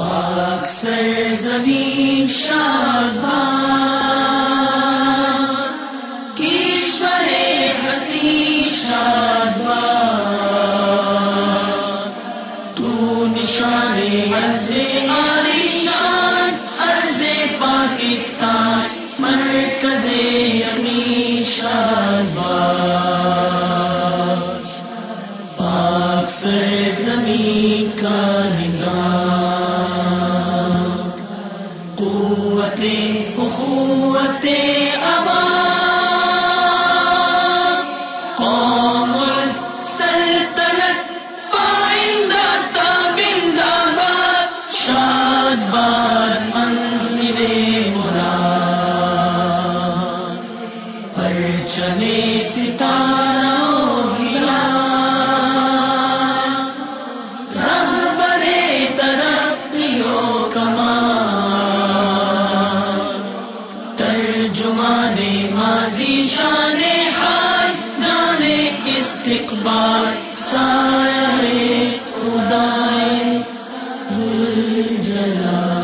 اکثر زمین شادباد کیشور حسی شادباد تو نشان حضر شان عرض پاکستان، مرکز یمی شادباد اکثر زمین کا نظام قوت اخوت عوام قوم سلطنت پائندہ تابندہ باد شاد باد منزل مراد۔ پرچم ستارہ ترجمان ماضی شان حال جانے استقبال سائے خدا جلا